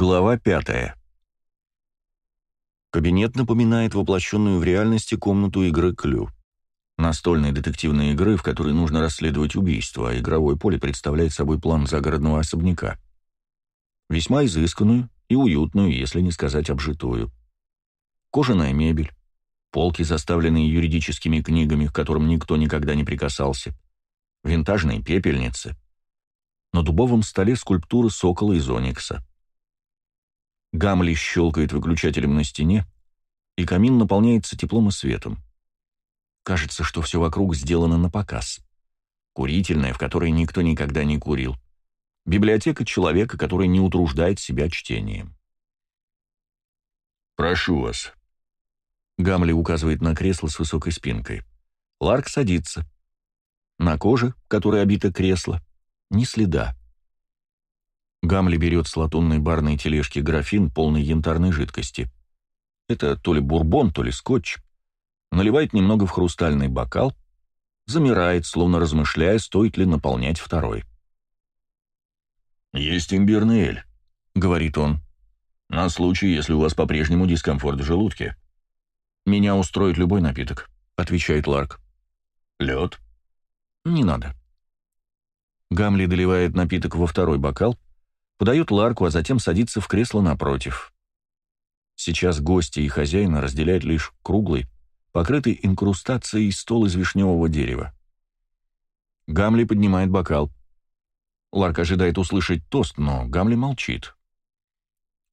Глава пятая. Кабинет напоминает воплощенную в реальности комнату игры «Клю». Настольной детективной игры, в которой нужно расследовать убийство, а игровое поле представляет собой план загородного особняка. Весьма изысканную и уютную, если не сказать обжитую. Кожаная мебель, полки, заставленные юридическими книгами, к которым никто никогда не прикасался, винтажные пепельницы. На дубовом столе скульптуры сокола из оникса. Гамли щелкает выключателем на стене, и камин наполняется теплом и светом. Кажется, что все вокруг сделано на показ. Курительная, в которой никто никогда не курил. Библиотека человека, который не утруждает себя чтением. «Прошу вас». Гамли указывает на кресло с высокой спинкой. Ларк садится. На коже, которой обито кресло, ни следа. Гамли берет с латунной барной тележки графин, полный янтарной жидкости. Это то ли бурбон, то ли скотч. Наливает немного в хрустальный бокал, замирает, словно размышляя, стоит ли наполнять второй. «Есть имбирный эль», — говорит он. «На случай, если у вас по-прежнему дискомфорт в желудке». «Меня устроит любой напиток», — отвечает Ларк. «Лед?» «Не надо». Гамли доливает напиток во второй бокал, подает Ларку, а затем садится в кресло напротив. Сейчас гости и хозяина разделяют лишь круглый, покрытый инкрустацией стол из вишневого дерева. Гамли поднимает бокал. Ларк ожидает услышать тост, но Гамли молчит.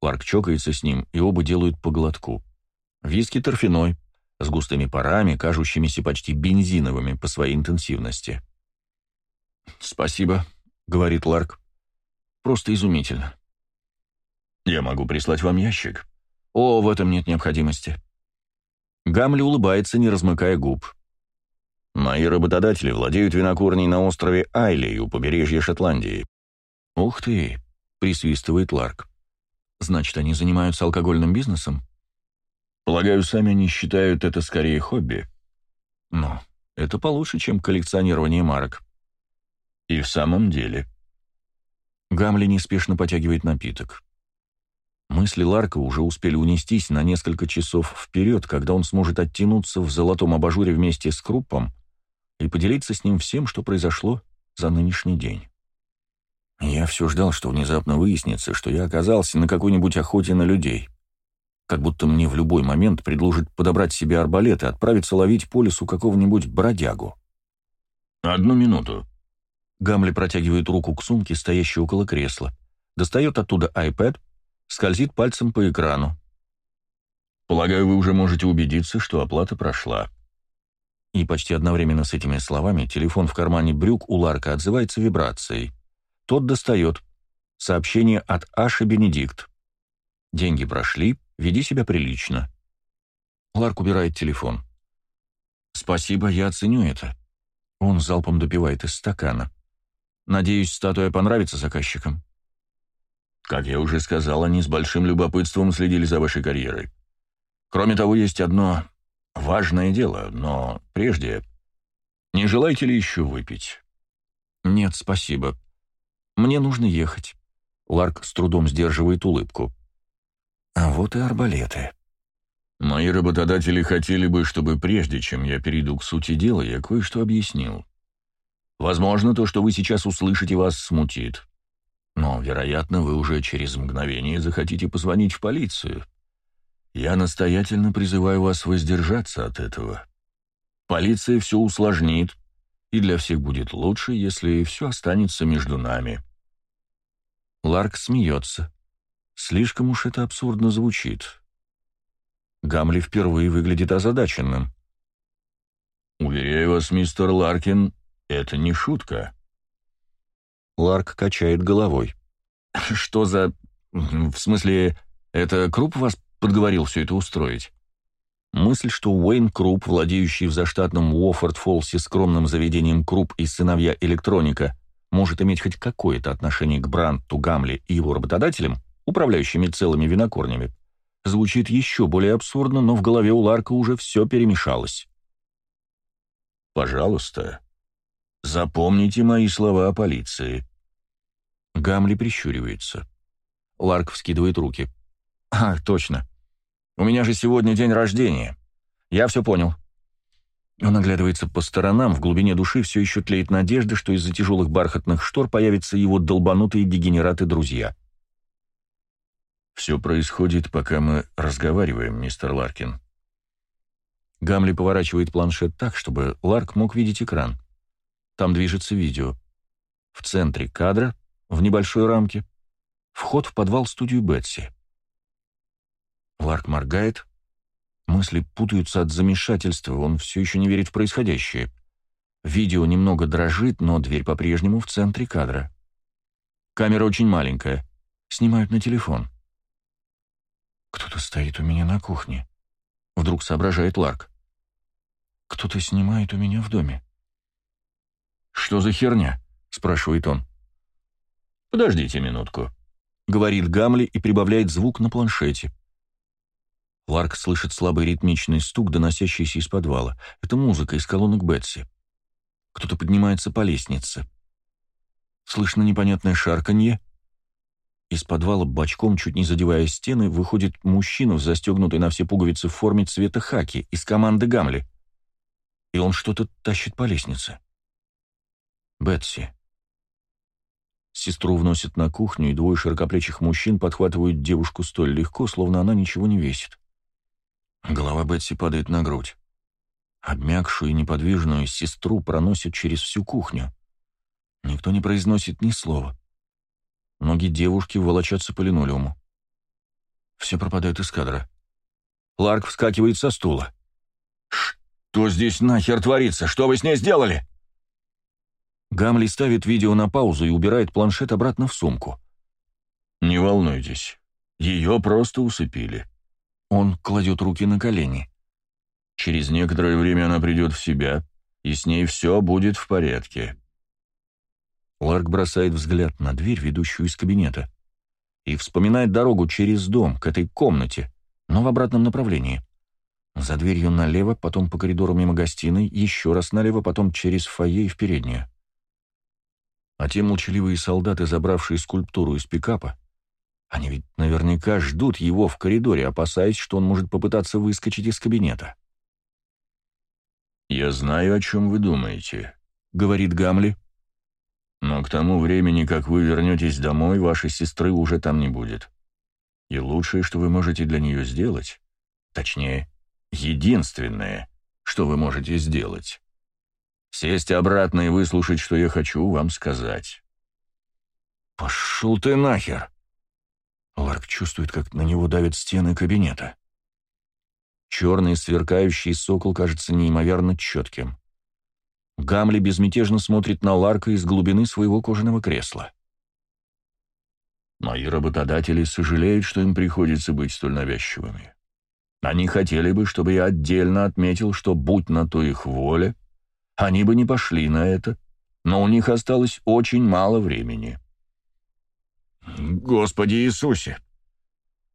Ларк чокается с ним, и оба делают по глотку. Виски торфяной, с густыми парами, кажущимися почти бензиновыми по своей интенсивности. «Спасибо», — говорит Ларк. Просто изумительно. Я могу прислать вам ящик. О, в этом нет необходимости. Гамли улыбается, не размыкая губ. Мои работодатели владеют винокурней на острове Айли у побережья Шотландии. Ух ты, присвистывает Ларк. Значит, они занимаются алкогольным бизнесом? Полагаю, сами они считают это скорее хобби. Но это получше, чем коллекционирование марок. И в самом деле, Гамли неспешно потягивает напиток. Мысли Ларка уже успели унестись на несколько часов вперед, когда он сможет оттянуться в золотом абажуре вместе с Круппом и поделиться с ним всем, что произошло за нынешний день. Я все ждал, что внезапно выяснится, что я оказался на какой-нибудь охоте на людей. Как будто мне в любой момент предложат подобрать себе арбалет и отправиться ловить по лесу какого-нибудь бродягу. «Одну минуту», Гамли протягивает руку к сумке, стоящей около кресла. Достает оттуда iPad, скользит пальцем по экрану. «Полагаю, вы уже можете убедиться, что оплата прошла». И почти одновременно с этими словами телефон в кармане брюк у Ларка отзывается вибрацией. Тот достает. Сообщение от Аши Бенедикт. «Деньги прошли, веди себя прилично». Ларк убирает телефон. «Спасибо, я оценю это». Он залпом допивает из стакана. Надеюсь, статуя понравится заказчикам. Как я уже сказал, они с большим любопытством следили за вашей карьерой. Кроме того, есть одно важное дело, но прежде... Не желаете ли еще выпить? Нет, спасибо. Мне нужно ехать. Ларк с трудом сдерживает улыбку. А вот и арбалеты. Мои работодатели хотели бы, чтобы прежде, чем я перейду к сути дела, я кое-что объяснил. Возможно, то, что вы сейчас услышите, вас смутит. Но, вероятно, вы уже через мгновение захотите позвонить в полицию. Я настоятельно призываю вас воздержаться от этого. Полиция все усложнит, и для всех будет лучше, если все останется между нами». Ларк смеется. Слишком уж это абсурдно звучит. Гамли впервые выглядит озадаченным. «Уверяю вас, мистер Ларкин, это не шутка. Ларк качает головой. Что за... В смысле, это Круп вас подговорил все это устроить? Мысль, что Уэйн Круп, владеющий в заштатном Уоффорд-Фолсе скромным заведением Круп и сыновья электроника, может иметь хоть какое-то отношение к Бранту, Гамли и его работодателям, управляющими целыми винокорнями, звучит еще более абсурдно, но в голове у Ларка уже все перемешалось. «Пожалуйста», Запомните мои слова о полиции. Гамли прищуривается. Ларк вскидывает руки. «Ах, точно. У меня же сегодня день рождения. Я все понял». Он оглядывается по сторонам, в глубине души все еще тлеет надежда, что из-за тяжелых бархатных штор появятся его долбанутые дегенераты-друзья. «Все происходит, пока мы разговариваем, мистер Ларкин». Гамли поворачивает планшет так, чтобы Ларк мог видеть экран. Там движется видео. В центре кадра, в небольшой рамке, вход в подвал-студию Бетси. Ларк моргает, Мысли путаются от замешательства, он все еще не верит в происходящее. Видео немного дрожит, но дверь по-прежнему в центре кадра. Камера очень маленькая. Снимают на телефон. «Кто-то стоит у меня на кухне», — вдруг соображает Ларк. «Кто-то снимает у меня в доме». «Что за херня?» — спрашивает он. «Подождите минутку», — говорит Гамли и прибавляет звук на планшете. Ларк слышит слабый ритмичный стук, доносящийся из подвала. Это музыка из колонок Бетси. Кто-то поднимается по лестнице. Слышно непонятное шарканье. Из подвала бочком, чуть не задевая стены, выходит мужчина в застегнутой на все пуговицы форме цвета хаки из команды Гамли. И он что-то тащит по лестнице. Бетси. Сестру вносят на кухню, и двое широкоплечих мужчин подхватывают девушку столь легко, словно она ничего не весит. Голова Бетси падает на грудь. Обмякшую и неподвижную сестру проносят через всю кухню. Никто не произносит ни слова. Ноги девушки волочатся по линолеуму. Все пропадает из кадра. Ларк вскакивает со стула. «Что здесь нахер творится? Что вы с ней сделали?» Гамли ставит видео на паузу и убирает планшет обратно в сумку. «Не волнуйтесь, ее просто усыпили», он кладет руки на колени. Через некоторое время она придет в себя, и с ней все будет в порядке. Ларк бросает взгляд на дверь, ведущую из кабинета, и вспоминает дорогу через дом, к этой комнате, но в обратном направлении. За дверью налево, потом по коридору мимо гостиной, еще раз налево, потом через фойе и в переднюю. А те молчаливые солдаты, забравшие скульптуру из пикапа, они ведь наверняка ждут его в коридоре, опасаясь, что он может попытаться выскочить из кабинета. «Я знаю, о чем вы думаете», — говорит Гамли. «Но к тому времени, как вы вернетесь домой, вашей сестры уже там не будет. И лучшее, что вы можете для нее сделать, точнее, единственное, что вы можете сделать, сесть обратно и выслушать, что я хочу вам сказать». «Пошел ты нахер!» Ларк чувствует, как на него давят стены кабинета. Черный сверкающий сокол кажется неимоверно четким. Гамли безмятежно смотрит на Ларка из глубины своего кожаного кресла. Мои работодатели сожалеют, что им приходится быть столь навязчивыми. Они хотели бы, чтобы я отдельно отметил, что, будь на то их воля, они бы не пошли на это, но у них осталось очень мало времени. «Господи Иисусе!»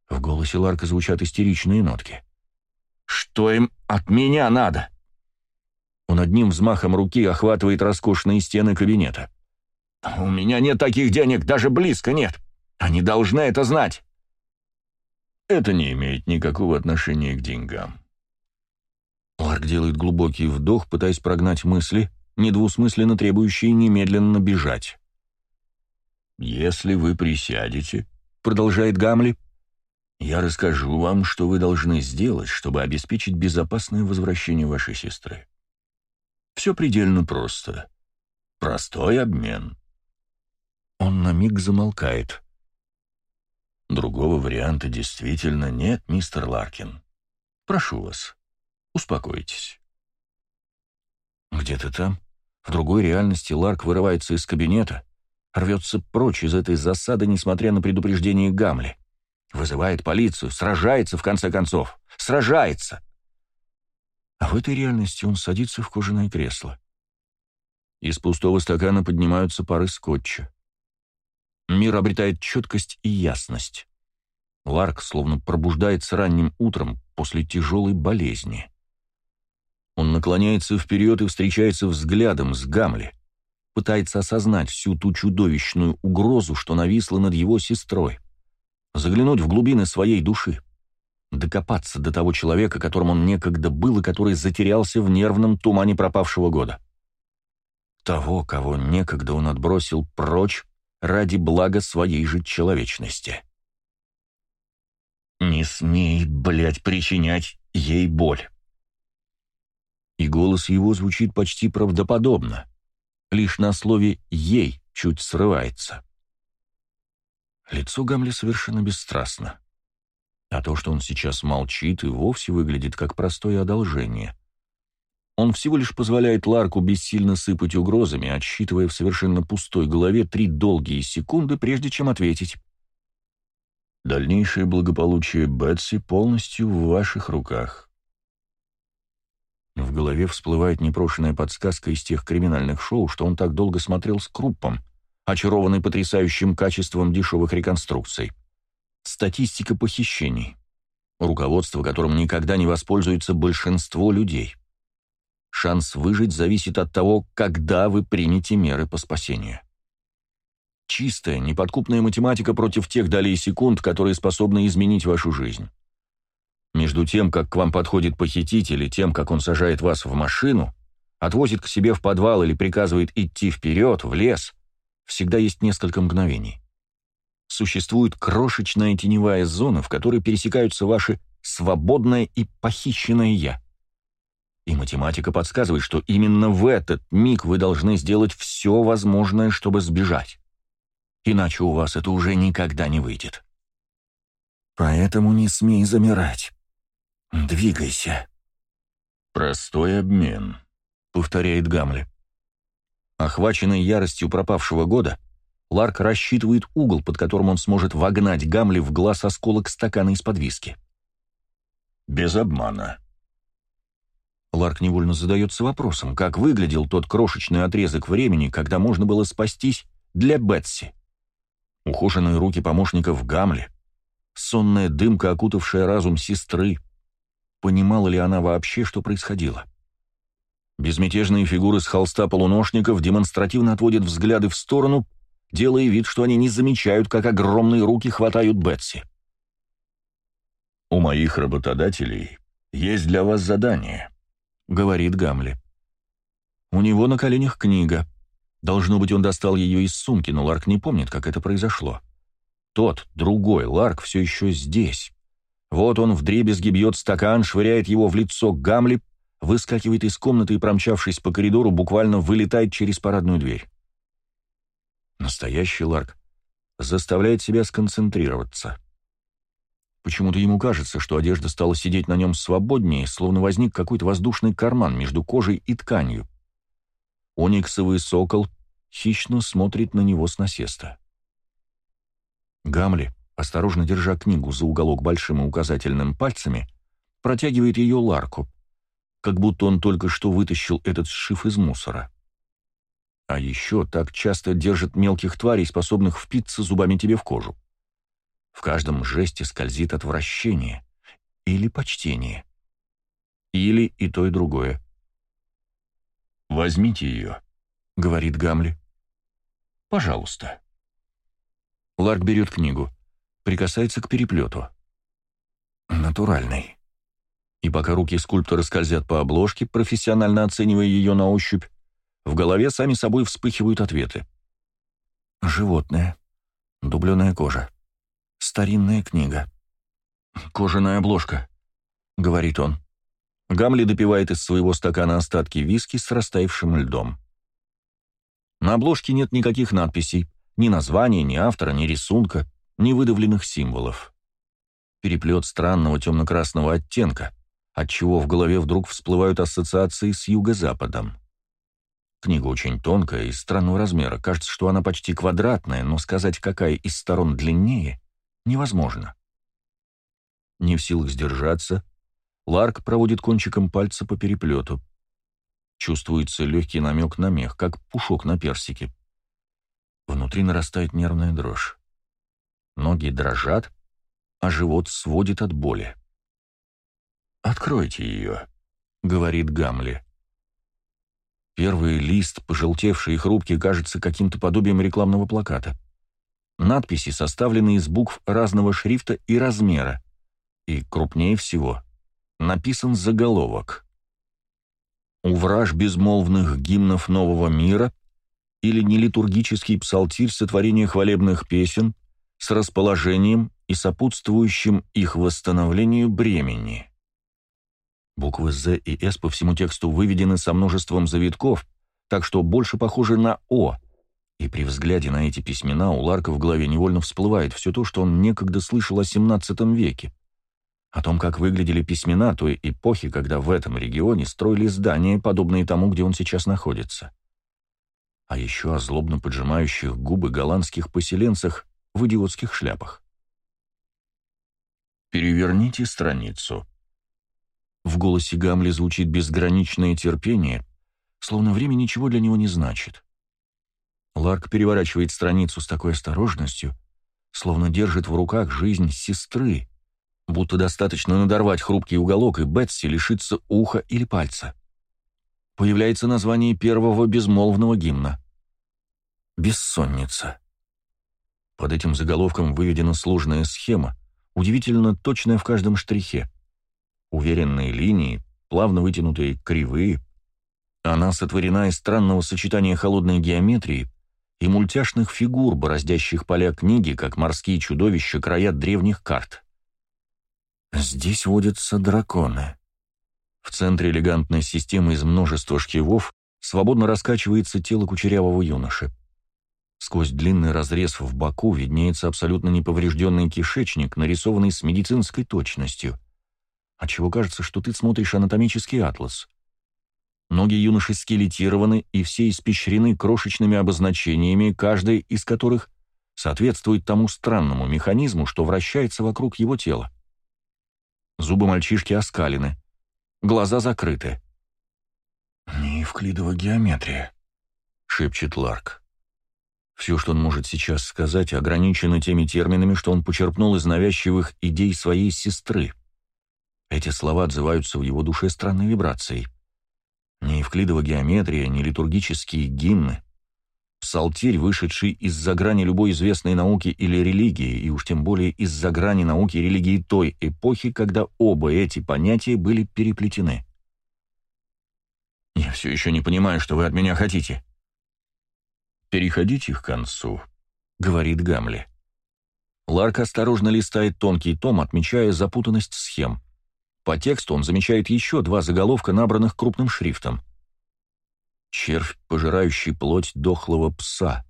В голосе Ларка звучат истеричные нотки. «Что им от меня надо?» Он одним взмахом руки охватывает роскошные стены кабинета. «У меня нет таких денег, даже близко нет. Они должны это знать». «Это не имеет никакого отношения к деньгам». Ларк делает глубокий вдох, пытаясь прогнать мысли, недвусмысленно требующие немедленно бежать. «Если вы присядете», — продолжает Гамли, — «я расскажу вам, что вы должны сделать, чтобы обеспечить безопасное возвращение вашей сестры. Все предельно просто. Простой обмен». Он на миг замолкает. «Другого варианта действительно нет, мистер Ларкин. Прошу вас, успокойтесь». Где-то там, в другой реальности, Ларк вырывается из кабинета — рвется прочь из этой засады, несмотря на предупреждение Гамли. Вызывает полицию, сражается, в конце концов. Сражается! А в этой реальности он садится в кожаное кресло. Из пустого стакана поднимаются пары скотча. Мир обретает четкость и ясность. Ларк словно пробуждается ранним утром после тяжелой болезни. Он наклоняется вперед и встречается взглядом с Гамли пытается осознать всю ту чудовищную угрозу, что нависла над его сестрой. заглянуть в глубины своей души, докопаться до того человека, которым он некогда был и который затерялся в нервном тумане пропавшего года. Того, кого некогда он отбросил прочь ради блага своей же человечности. «Не смей, блядь, причинять ей боль!» И голос его звучит почти правдоподобно, лишь на слове «ей» чуть срывается. Лицо Гамли совершенно бесстрастно. А то, что он сейчас молчит, и вовсе выглядит как простое одолжение. Он всего лишь позволяет Ларку бессильно сыпать угрозами, отсчитывая в совершенно пустой голове три долгие секунды, прежде чем ответить. «Дальнейшее благополучие Бетси полностью в ваших руках». В голове всплывает непрошенная подсказка из тех криминальных шоу, что он так долго смотрел с Круппом, очарованный потрясающим качеством дешевых реконструкций. Статистика похищений, руководство которым никогда не воспользуется большинство людей. Шанс выжить зависит от того, когда вы примете меры по спасению. Чистая, неподкупная математика против тех долей секунд, которые способны изменить вашу жизнь. Между тем, как к вам подходит похититель, и тем, как он сажает вас в машину, отвозит к себе в подвал или приказывает идти вперед, в лес, всегда есть несколько мгновений существует крошечная теневая зона, в которой пересекаются ваши свободное и похищенное «я». И математика подсказывает, что именно в этот миг вы должны сделать все возможное, чтобы сбежать. Иначе у вас это уже никогда не выйдет. Поэтому не смей замирать. Двигайся. «Простой обмен», — повторяет Гамли. Охваченный яростью пропавшего года, Ларк рассчитывает угол, под которым он сможет вогнать Гамли в глаз осколок стакана из-под виски. «Без обмана». Ларк невольно задается вопросом, как выглядел тот крошечный отрезок времени, когда можно было спастись для Бетси. Ухоженные руки помощников Гамли, сонная дымка, окутавшая разум сестры. Понимала ли она вообще, что происходило? Безмятежные фигуры с холста полуношников демонстративно отводят взгляды в сторону, делая вид, что они не замечают, как огромные руки хватают Бетси. «У моих работодателей есть для вас задание», — говорит Гамли. У него на коленях книга. Должно быть, он достал ее из сумки, но Ларк не помнит, как это произошло. Тот, другой, Ларк все еще здесь. Вот он вдребезги бьет стакан, швыряет его в лицо Гамли, выскакивает из комнаты и, промчавшись по коридору, буквально вылетает через парадную дверь. Настоящий Ларк заставляет себя сконцентрироваться. Почему-то ему кажется, что одежда стала сидеть на нем свободнее, словно возник какой-то воздушный карман между кожей и тканью. Ониксовый сокол хищно смотрит на него с насеста. Гамли, осторожно держа книгу за уголок большим и указательным пальцами, протягивает ее Ларку, как будто он только что вытащил этот сшив из мусора. А еще так часто держат мелких тварей, способных впиться зубами тебе в кожу. В каждом жесте скользит отвращение или почтение. Или и то, и другое. «Возьмите ее», — говорит Гамли. «Пожалуйста». Ларк берет книгу, прикасается к переплету. Натуральный. И пока руки скульптора скользят по обложке, профессионально оценивая ее на ощупь, в голове сами собой вспыхивают ответы. Животное. Дубленая кожа. Старинная книга. «Кожаная обложка», — говорит он. Гамли допивает из своего стакана остатки виски с растаявшим льдом. На обложке нет никаких надписей, ни названия, ни автора, ни рисунка, ни выдавленных символов. Переплет странного темно-красного оттенка, отчего в голове вдруг всплывают ассоциации с юго-западом. Книга очень тонкая и странного размера. Кажется, что она почти квадратная, но сказать, какая из сторон длиннее, невозможно. Не в силах сдержаться, Ларк проводит кончиком пальца по переплету. Чувствуется легкий намек на мех, как пушок на персике. Внутри нарастает нервная дрожь. Ноги дрожат, а живот сводит от боли. «Откройте ее», — говорит Гамли. Первый лист, пожелтевший и хрупкий, кажется каким-то подобием рекламного плаката. Надписи составлены из букв разного шрифта и размера, и, крупнее всего, написан заголовок. «Увраж безмолвных гимнов нового мира» или нелитургический псалтирь сотворения хвалебных песен с расположением и сопутствующим их восстановлению бремени. Буквы «З» и «С» по всему тексту выведены со множеством завитков, так что больше похожи на «О», и при взгляде на эти письмена у Ларка в голове невольно всплывает все то, что он некогда слышал о XVII веке, о том, как выглядели письмена той эпохи, когда в этом регионе строили здания, подобные тому, где он сейчас находится. А еще о злобно поджимающих губы голландских поселенцах в идиотских шляпах. «Переверните страницу». В голосе Гамли звучит безграничное терпение, словно время ничего для него не значит. Ларк переворачивает страницу с такой осторожностью, словно держит в руках жизнь сестры, будто достаточно надорвать хрупкий уголок, и Бетси лишится уха или пальца. Появляется название первого безмолвного гимна. «Бессонница». Под этим заголовком выведена сложная схема, удивительно точная в каждом штрихе. Уверенные линии, плавно вытянутые кривые. Она сотворена из странного сочетания холодной геометрии и мультяшных фигур, бороздящих поля книги, как морские чудовища краят древних карт. Здесь водятся драконы. В центре элегантной системы из множества шкивов свободно раскачивается тело кучерявого юноши. Сквозь длинный разрез в боку виднеется абсолютно неповрежденный кишечник, нарисованный с медицинской точностью. Отчего кажется, что ты смотришь анатомический атлас. Ноги юноши скелетированы и все испещрены крошечными обозначениями, каждая из которых соответствует тому странному механизму, что вращается вокруг его тела. Зубы мальчишки оскалены. Глаза закрыты. «Не евклидова геометрия», — шепчет Ларк. Все, что он может сейчас сказать, ограничено теми терминами, что он почерпнул из навязчивых идей своей сестры. Эти слова отзываются в его душе странной вибрацией. Ни евклидова геометрия, ни литургические гимны, Псалтирь, вышедший из-за грани любой известной науки или религии, и уж тем более из-за грани науки и религии той эпохи, когда оба эти понятия были переплетены. «Я все еще не понимаю, что вы от меня хотите». «Переходите к концу», — говорит Гамли. Ларк осторожно листает тонкий том, отмечая запутанность схем. По тексту он замечает еще два заголовка, набранных крупным шрифтом — червь, пожирающий плоть дохлого пса,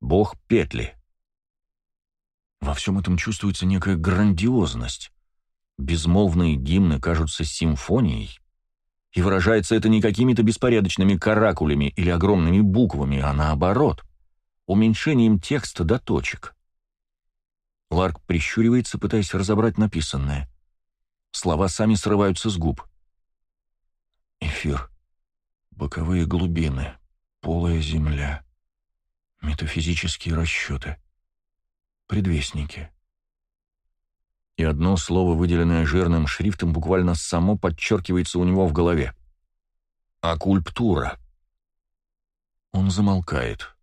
бог петли. Во всем этом чувствуется некая грандиозность. Безмолвные гимны кажутся симфонией, и выражается это не какими-то беспорядочными каракулями или огромными буквами, а наоборот, уменьшением текста до точек. Ларк прищуривается, пытаясь разобрать написанное. Слова сами срываются с губ. Эфир боковые глубины, полая земля, метафизические расчеты, предвестники. И одно слово, выделенное жирным шрифтом, буквально само подчеркивается у него в голове. Акульптура. Он замолкает.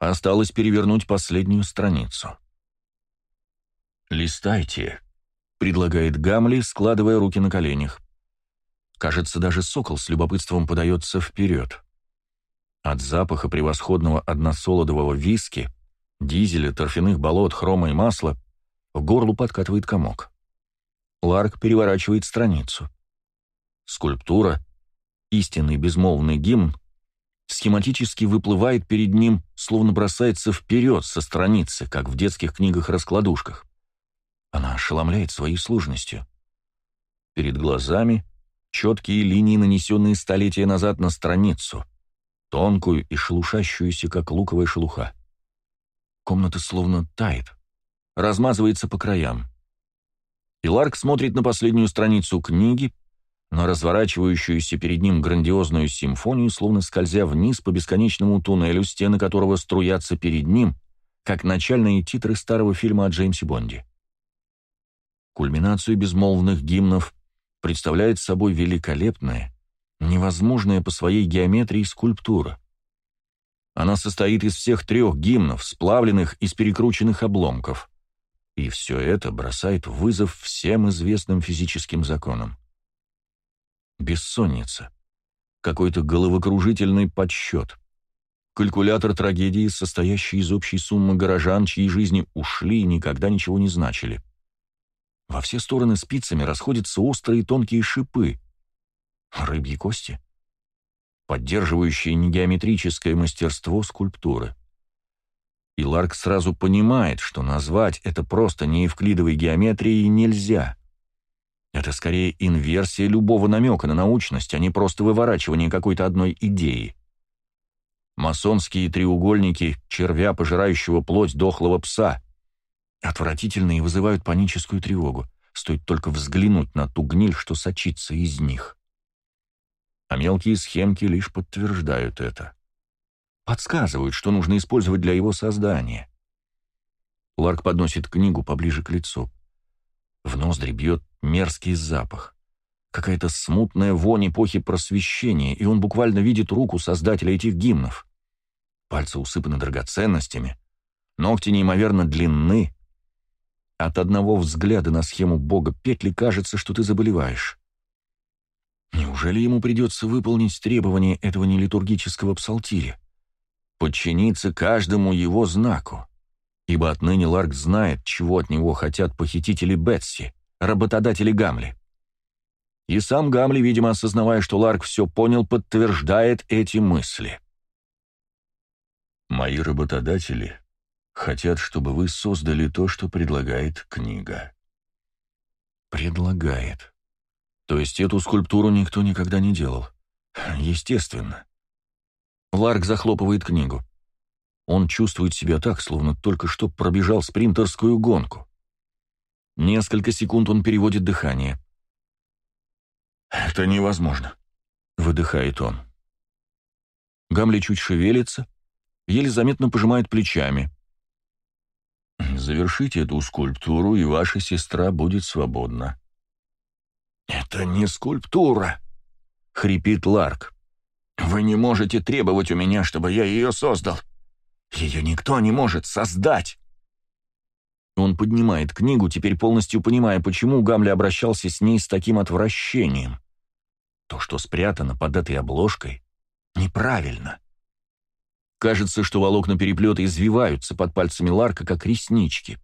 Осталось перевернуть последнюю страницу. «Листайте», — предлагает Гамли, складывая руки на коленях. Кажется, даже сокол с любопытством подается вперед. От запаха превосходного односолодового виски, дизеля, торфяных болот, хрома и масла в горлу подкатывает комок. Ларк переворачивает страницу. Скульптура, истинный безмолвный гимн, схематически выплывает перед ним, словно бросается вперед со страницы, как в детских книгах-раскладушках. Она ошеломляет своей сложностью. Перед глазами четкие линии, нанесенные столетия назад на страницу, тонкую и шелушащуюся, как луковая шелуха. Комната словно тает, размазывается по краям. И Ларк смотрит на последнюю страницу книги, на разворачивающуюся перед ним грандиозную симфонию, словно скользя вниз по бесконечному туннелю, стены которого струятся перед ним, как начальные титры старого фильма о Джеймсе Бонде. Кульминацию безмолвных гимнов представляет собой великолепная, невозможная по своей геометрии скульптура. Она состоит из всех трех гимнов, сплавленных из перекрученных обломков. И все это бросает вызов всем известным физическим законам. Бессонница. Какой-то головокружительный подсчет. Калькулятор трагедии, состоящий из общей суммы горожан, чьи жизни ушли и никогда ничего не значили. Во все стороны спицами расходятся острые тонкие шипы. Рыбьи кости поддерживающие негеометрическое мастерство скульптуры. И Ларк сразу понимает, что назвать это просто неевклидовой геометрией нельзя. Это скорее инверсия любого намека на научность, а не просто выворачивание какой-то одной идеи. Масонские треугольники червя, пожирающего плоть дохлого пса, отвратительные и вызывают паническую тревогу. Стоит только взглянуть на ту гниль, что сочится из них а мелкие схемки лишь подтверждают это. Подсказывают, что нужно использовать для его создания. Ларк подносит книгу поближе к лицу. В ноздри бьет мерзкий запах. Какая-то смутная вонь эпохи просвещения, и он буквально видит руку создателя этих гимнов. Пальцы усыпаны драгоценностями, ногти неимоверно длинны. От одного взгляда на схему бога петли кажется, что ты заболеваешь. Неужели ему придется выполнить требования этого нелитургического псалтиря? Подчиниться каждому его знаку? Ибо отныне Ларк знает, чего от него хотят похитители Бетси, работодатели Гамли. И сам Гамли, видимо, осознавая, что Ларк все понял, подтверждает эти мысли. «Мои работодатели хотят, чтобы вы создали то, что предлагает книга». «Предлагает», то есть эту скульптуру никто никогда не делал. Естественно. Ларк захлопывает книгу. Он чувствует себя так, словно только что пробежал спринтерскую гонку. Несколько секунд он переводит дыхание. «Это невозможно», — выдыхает он. Гамли чуть шевелится, еле заметно пожимает плечами. «Завершите эту скульптуру, и ваша сестра будет свободна», «Это не скульптура», — хрипит Ларк. «Вы не можете требовать у меня, чтобы я ее создал. Ее никто не может создать». Он поднимает книгу, теперь полностью понимая, почему Гамли обращался с ней с таким отвращением. То, что спрятано под этой обложкой, неправильно. Кажется, что волокна переплета извиваются под пальцами Ларка, как реснички.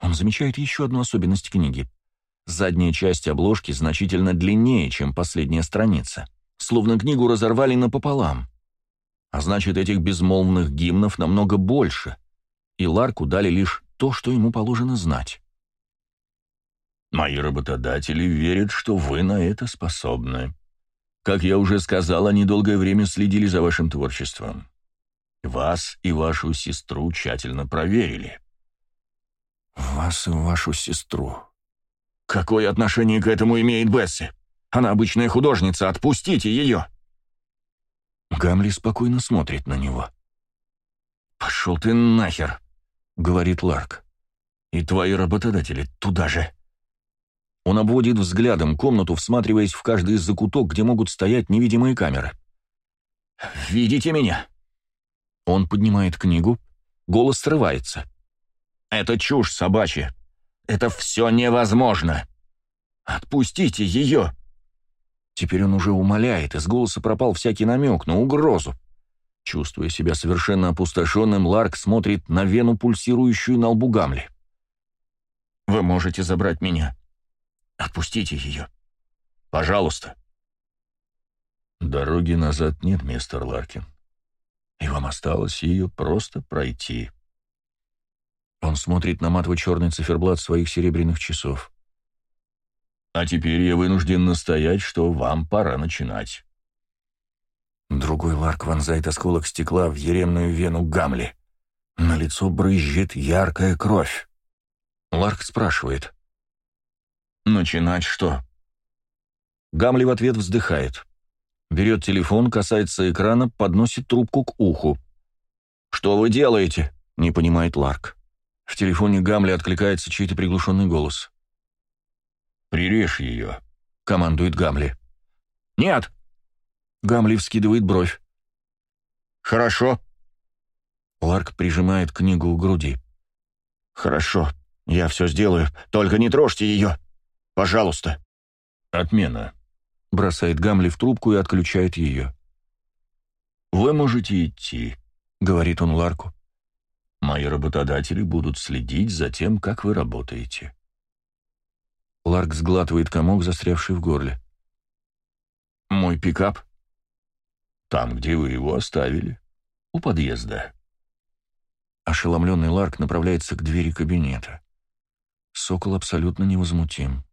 Он замечает еще одну особенность книги. Задняя часть обложки значительно длиннее, чем последняя страница. Словно книгу разорвали напополам. А значит, этих безмолвных гимнов намного больше. И Ларку дали лишь то, что ему положено знать. «Мои работодатели верят, что вы на это способны. Как я уже сказал, они долгое время следили за вашим творчеством. Вас и вашу сестру тщательно проверили». «Вас и вашу сестру», «Какое отношение к этому имеет Бесси? Она обычная художница, отпустите ее!» Гамли спокойно смотрит на него. «Пошел ты нахер!» — говорит Ларк. «И твои работодатели туда же!» Он обводит взглядом комнату, всматриваясь в каждый из закуток, где могут стоять невидимые камеры. «Видите меня?» Он поднимает книгу, голос срывается. «Это чушь собачья. Это все невозможно! Отпустите ее!» Теперь он уже умоляет, из голоса пропал всякий намек на угрозу. Чувствуя себя совершенно опустошенным, Ларк смотрит на вену, пульсирующую на лбу Гамли. «Вы можете забрать меня. Отпустите ее. Пожалуйста». «Дороги назад нет, мистер Ларкин. И вам осталось ее просто пройти». Он смотрит на матово-черный циферблат своих серебряных часов. «А теперь я вынужден настоять, что вам пора начинать». Другой Ларк вонзает осколок стекла в еремную вену Гамли. На лицо брызжет яркая кровь. Ларк спрашивает. «Начинать что?» Гамли в ответ вздыхает. Берет телефон, касается экрана, подносит трубку к уху. «Что вы делаете?» — не понимает Ларк. В телефоне Гамли откликается чей-то приглушенный голос. «Прирежь ее», — командует Гамли. «Нет!» — Гамли вскидывает бровь. «Хорошо». Ларк прижимает книгу к груди. «Хорошо, я все сделаю, только не трожьте ее. Пожалуйста». «Отмена», — бросает Гамли в трубку и отключает ее. «Вы можете идти», — говорит он Ларку. «Мои работодатели будут следить за тем, как вы работаете». Ларк сглатывает комок, застрявший в горле. «Мой пикап?» «Там, где вы его оставили. У подъезда». Ошеломленный Ларк направляется к двери кабинета. Сокол абсолютно невозмутим.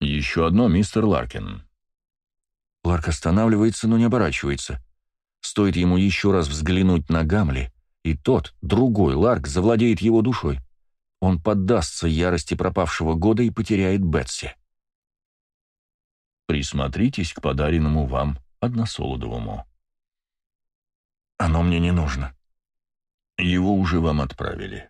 «Еще одно, мистер Ларкин». Ларк останавливается, но не оборачивается. Стоит ему еще раз взглянуть на Гамли, и тот, другой Ларк, завладеет его душой. Он поддастся ярости пропавшего года и потеряет Бетси. Присмотритесь к подаренному вам односолодовому. Оно мне не нужно. Его уже вам отправили.